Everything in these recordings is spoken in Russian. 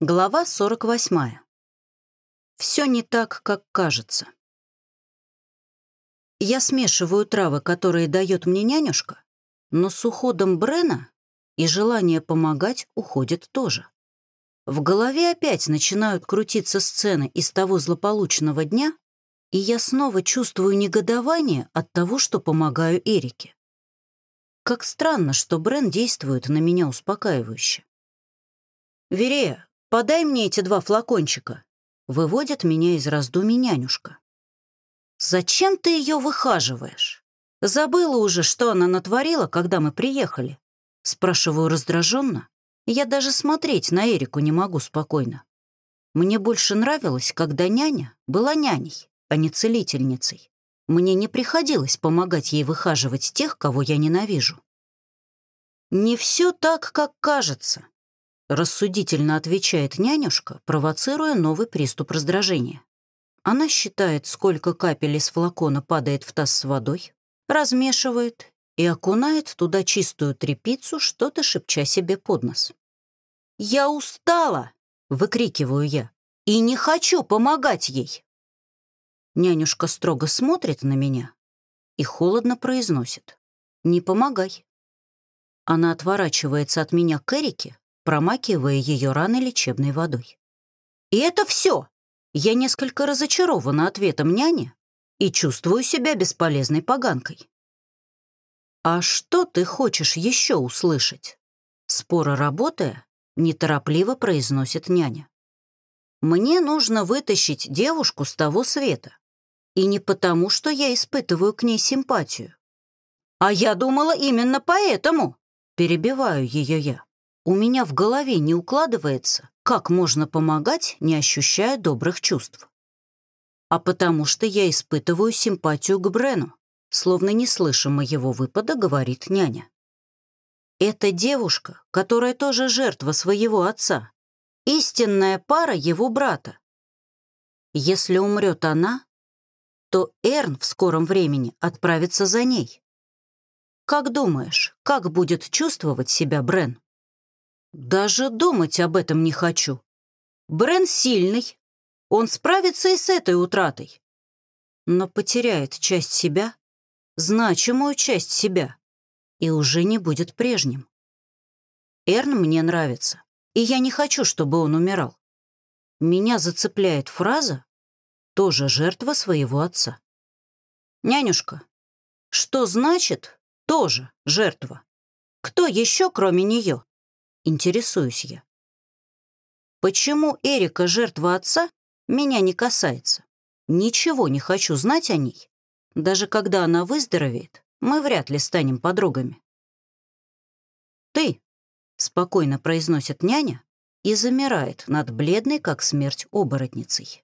Глава 48. Все не так, как кажется. Я смешиваю травы, которые дает мне нянюшка, но с уходом Брена и желание помогать уходит тоже. В голове опять начинают крутиться сцены из того злополучного дня, и я снова чувствую негодование от того, что помогаю Эрике. Как странно, что Брен действует на меня успокаивающе. «Верея, «Подай мне эти два флакончика», — выводит меня из раздумий нянюшка. «Зачем ты ее выхаживаешь? Забыла уже, что она натворила, когда мы приехали?» Спрашиваю раздраженно. Я даже смотреть на Эрику не могу спокойно. Мне больше нравилось, когда няня была няней, а не целительницей. Мне не приходилось помогать ей выхаживать тех, кого я ненавижу. «Не все так, как кажется», Рассудительно отвечает нянюшка, провоцируя новый приступ раздражения. Она считает, сколько капель из флакона падает в таз с водой, размешивает и окунает туда чистую тряпицу, что-то шепча себе под нос. «Я устала!» — выкрикиваю я. «И не хочу помогать ей!» Нянюшка строго смотрит на меня и холодно произносит. «Не помогай». Она отворачивается от меня к Эрике, промакивая ее раны лечебной водой. И это все. Я несколько разочарована ответом няни и чувствую себя бесполезной поганкой. «А что ты хочешь еще услышать?» Споро работая, неторопливо произносит няня. «Мне нужно вытащить девушку с того света. И не потому, что я испытываю к ней симпатию. А я думала именно поэтому!» Перебиваю ее я. У меня в голове не укладывается, как можно помогать, не ощущая добрых чувств. А потому что я испытываю симпатию к Брену, словно не слыша моего выпада, говорит няня. Это девушка, которая тоже жертва своего отца, истинная пара его брата. Если умрет она, то Эрн в скором времени отправится за ней. Как думаешь, как будет чувствовать себя Брен? Даже думать об этом не хочу. Брен сильный. Он справится и с этой утратой. Но потеряет часть себя, значимую часть себя, и уже не будет прежним. Эрн мне нравится, и я не хочу, чтобы он умирал. Меня зацепляет фраза «тоже жертва своего отца». «Нянюшка, что значит «тоже жертва»? Кто еще, кроме нее?» Интересуюсь я. Почему Эрика жертва отца, меня не касается. Ничего не хочу знать о ней. Даже когда она выздоровеет, мы вряд ли станем подругами. «Ты», — спокойно произносит няня и замирает над бледной, как смерть, оборотницей.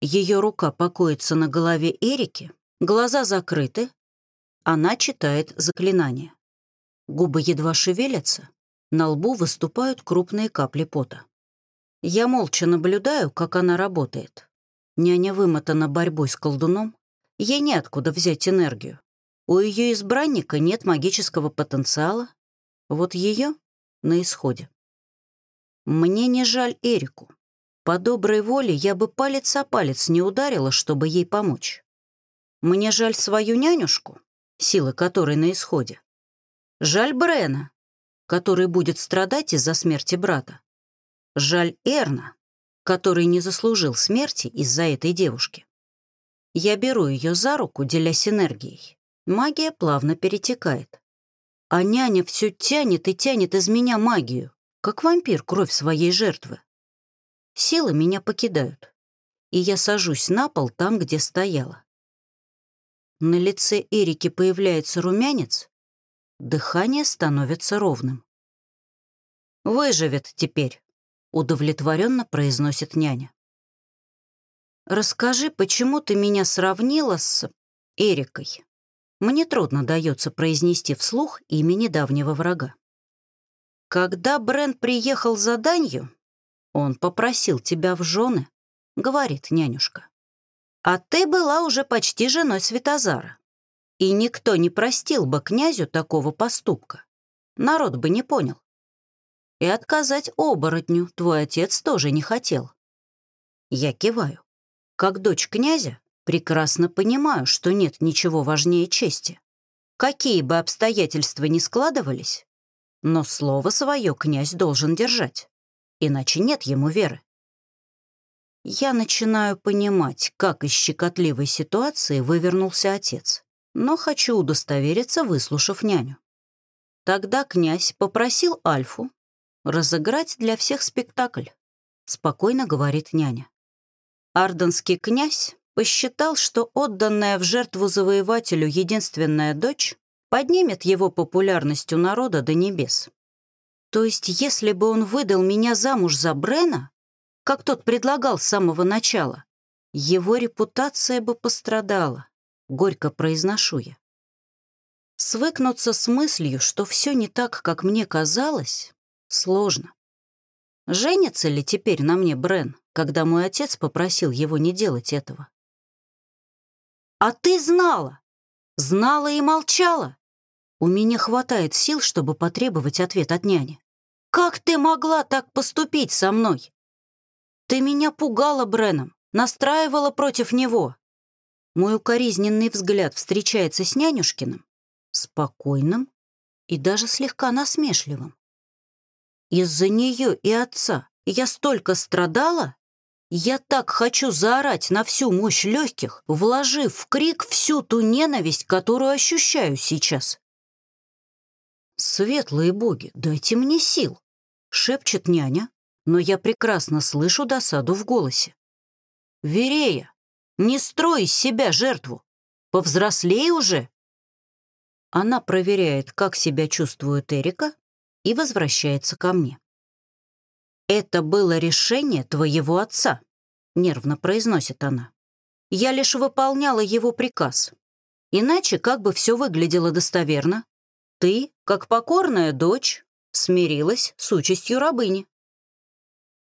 Ее рука покоится на голове Эрики, глаза закрыты, она читает заклинание. Губы едва шевелятся, на лбу выступают крупные капли пота. Я молча наблюдаю, как она работает. Няня вымотана борьбой с колдуном. Ей неоткуда взять энергию. У ее избранника нет магического потенциала. Вот ее на исходе. Мне не жаль Эрику. По доброй воле я бы палец о палец не ударила, чтобы ей помочь. Мне жаль свою нянюшку, силы которой на исходе. Жаль Брена, который будет страдать из-за смерти брата. Жаль Эрна, который не заслужил смерти из-за этой девушки. Я беру ее за руку, делясь энергией. Магия плавно перетекает. А няня все тянет и тянет из меня магию, как вампир кровь своей жертвы. Силы меня покидают, и я сажусь на пол там, где стояла. На лице Эрики появляется румянец, Дыхание становится ровным. «Выживет теперь», — удовлетворенно произносит няня. «Расскажи, почему ты меня сравнила с Эрикой?» Мне трудно дается произнести вслух имя недавнего врага. «Когда Брент приехал за данью, он попросил тебя в жены», — говорит нянюшка. «А ты была уже почти женой Светозара и никто не простил бы князю такого поступка. Народ бы не понял. И отказать оборотню твой отец тоже не хотел. Я киваю. Как дочь князя, прекрасно понимаю, что нет ничего важнее чести. Какие бы обстоятельства ни складывались, но слово свое князь должен держать, иначе нет ему веры. Я начинаю понимать, как из щекотливой ситуации вывернулся отец, но хочу удостовериться, выслушав няню. Тогда князь попросил Альфу разыграть для всех спектакль, спокойно говорит няня. Арденский князь посчитал, что отданная в жертву завоевателю единственная дочь поднимет его популярность у народа до небес. То есть, если бы он выдал меня замуж за Брена, как тот предлагал с самого начала, его репутация бы пострадала, горько произношу я. Свыкнуться с мыслью, что все не так, как мне казалось, сложно. Женится ли теперь на мне Брен, когда мой отец попросил его не делать этого? «А ты знала! Знала и молчала!» У меня хватает сил, чтобы потребовать ответ от няни. «Как ты могла так поступить со мной? Ты меня пугала Бреном, настраивала против него. Мой укоризненный взгляд встречается с нянюшкиным, спокойным и даже слегка насмешливым. Из-за нее и отца я столько страдала? Я так хочу заорать на всю мощь легких, вложив в крик всю ту ненависть, которую ощущаю сейчас. «Светлые боги, дайте мне сил!» — шепчет няня, но я прекрасно слышу досаду в голосе. «Верея, не строй из себя жертву! Повзрослей уже!» Она проверяет, как себя чувствует Эрика, и возвращается ко мне. «Это было решение твоего отца», — нервно произносит она. «Я лишь выполняла его приказ. Иначе как бы все выглядело достоверно? Ты, как покорная дочь, смирилась с участью рабыни.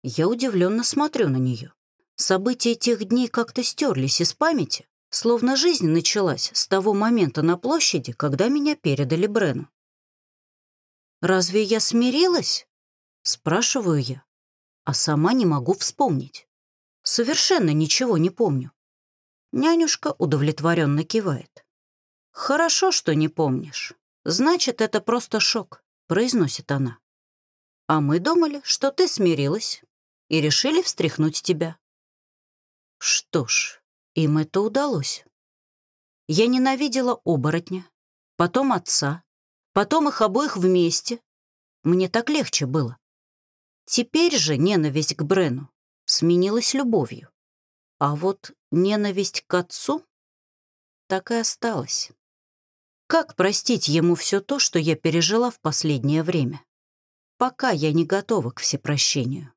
Я удивленно смотрю на нее. События тех дней как-то стерлись из памяти, словно жизнь началась с того момента на площади, когда меня передали Брену. «Разве я смирилась?» — спрашиваю я, а сама не могу вспомнить. Совершенно ничего не помню. Нянюшка удовлетворенно кивает. «Хорошо, что не помнишь. Значит, это просто шок», — произносит она. «А мы думали, что ты смирилась, и решили встряхнуть тебя. Что ж, им это удалось. Я ненавидела оборотня, потом отца, потом их обоих вместе. Мне так легче было. Теперь же ненависть к Брену сменилась любовью. А вот ненависть к отцу так и осталась. Как простить ему все то, что я пережила в последнее время? Пока я не готова к всепрощению.